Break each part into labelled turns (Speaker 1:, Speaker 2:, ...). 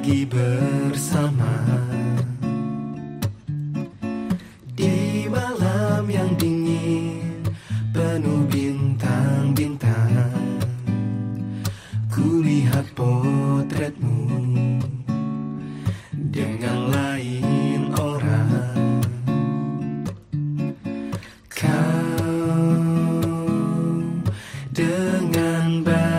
Speaker 1: lagi bersama. Di malam yang dingin penuh bintang-bintang Kulihat potretmu dengan lain orang. Kau dengan baik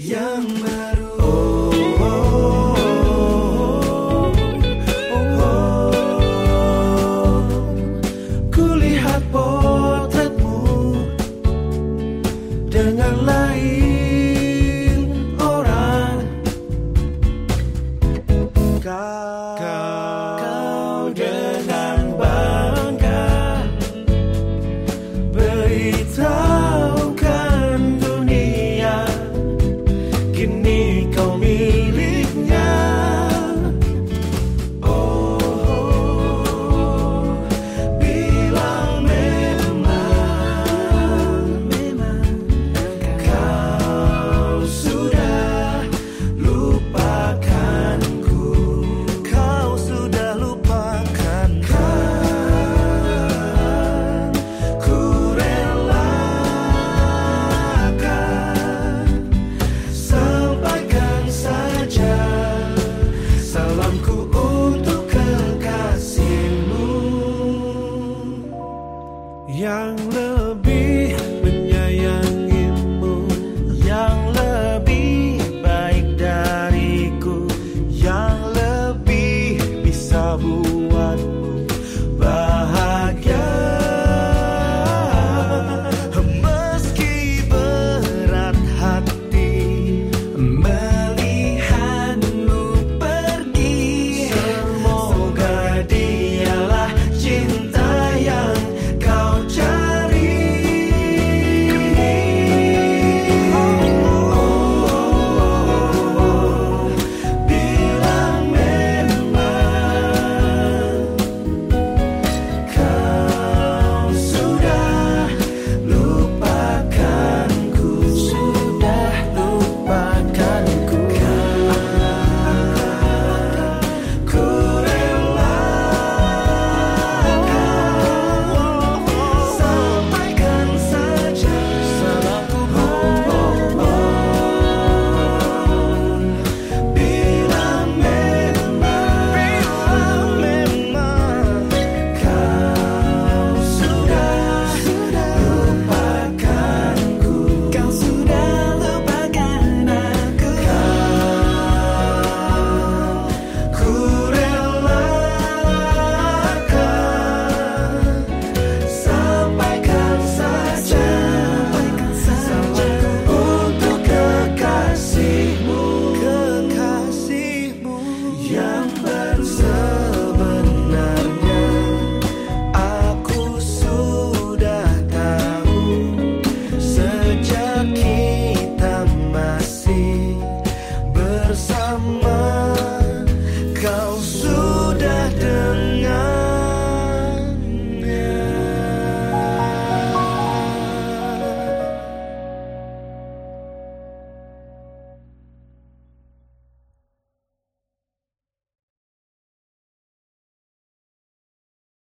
Speaker 1: yang baru oh, oh. Kulihat potretmu Dengan lain orang Kau go.